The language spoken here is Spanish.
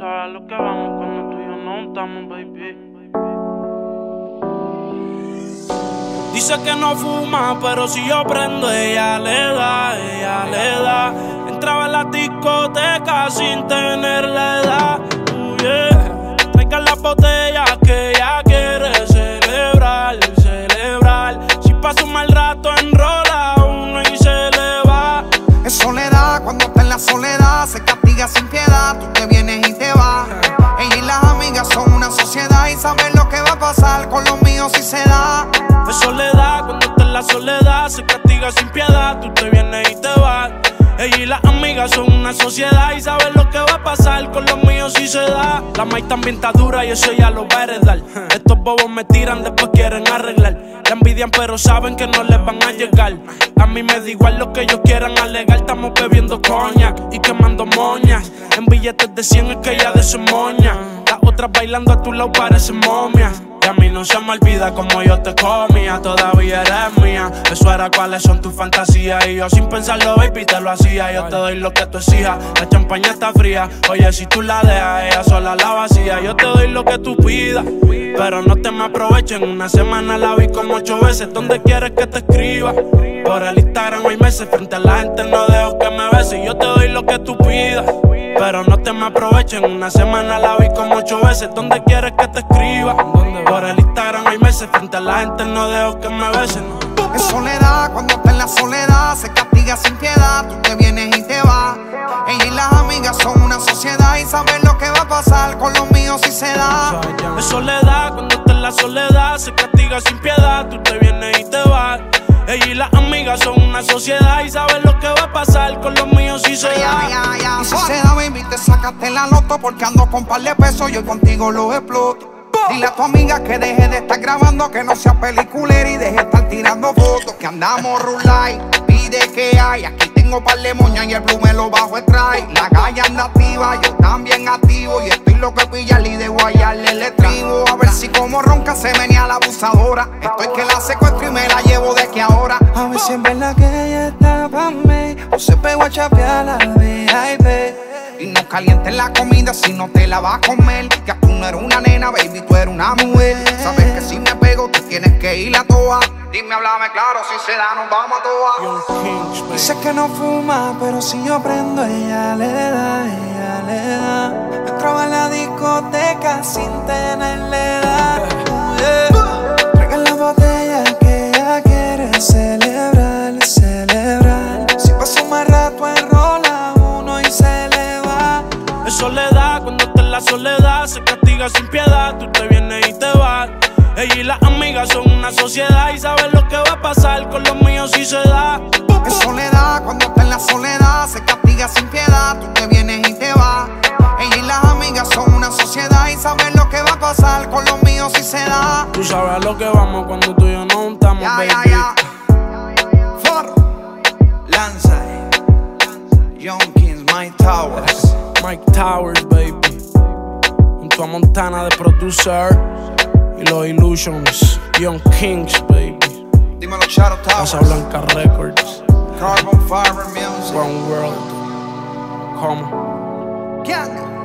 sabes lo que vamos cuando tú y yo no estamos, baby. Dice que no fuma, pero si yo prendo, ella le da, ella le da. Entraba en la discoteca sin tener la edad. Saben lo que va a pasar con los míos si se da. Es soledad, cuando está en la soledad, se castiga sin piedad. Tú te vienes y te vas. Ella y las amigas son una sociedad y saben lo que va a pasar con los míos si se da. La maíz también está dura y eso ya lo va a heredar. Estos bobos me tiran, después quieren arreglar. La envidian, pero saben que no les van a llegar. A mí me da igual lo que ellos quieran alegar. Estamos bebiendo coña y quemando moñas. En billetes de 100 es que ella de su moña. Otras bailando a tu lado parecen momias. Y a mí no se me olvida como yo te comía, todavía eres mía. Eso era cuáles son tus fantasías. Y yo sin pensarlo, baby, te lo hacía. Yo te doy lo que tú exijas. La champaña está fría. Oye, si tú la dejas, ella sola la vacía. Yo te doy lo que tú pidas. Pero no te me aprovechen. Una semana la vi como ocho veces. ¿Dónde quieres que te escriba? Por el Instagram hay meses. Frente a la gente no dejo que me beses. Yo te doy lo que tú pidas. Pero no te me aprovechen. Una semana la vi como ocho veces. ¿Dónde quieres que te escriba? Por el Instagram hay meses. Frente a la gente no dejo que me besen. Es soledad, cuando está en la soledad, se castiga sin piedad. Tú te vienes y te vas. Ella y las amigas son una sociedad y saben lo que va a pasar con los míos si se da. Es soledad, cuando está en la soledad, se castiga sin piedad. Tú te vienes y te vas. Ella y las amigas son una sociedad y saben lo que va a pasar con los míos sacaste la loto porque ando con par de pesos, yo contigo lo exploto. Dile a tu amiga que deje de estar grabando, que no sea peliculera y deje de estar tirando fotos. Que andamos rulay, pide que hay. Aquí tengo par de moñas y el blue me lo bajo trae. La calle anda activa, yo también activo. Y estoy lo que pillarle y de guayarle el estribo. A ver si como ronca se venía la abusadora. Estoy que la secuestro y me la llevo de que ahora. A ver si es verdad que ella está pa' mí O se pegó a chapear la VIP Y calientes la comida si no te la vas a comer. Que tú no eres una nena, baby, tú eres una mujer. Sabes que si me pego, tú tienes que ir a toa. Dime, háblame claro, si se da, nos vamos a toa. Dice que no fuma, pero si yo prendo, ella le da, ella le da. Entraba en la discoteca sin tenerle Soledad, cuando está en la soledad, se castiga sin piedad. Tú te vienes y te vas. Ella y las amigas son una sociedad y saben lo que va a pasar con los míos si se da. Es soledad, cuando está en la soledad, se castiga sin piedad. Tú te vienes y te vas. Towers, baby. Junto a Montana de producer. Y los Illusions. Young Kings, baby. Dímelo, Shadow Casa Towers. Blanca Records. Carbon Fiber Music. One World. Como. Gang.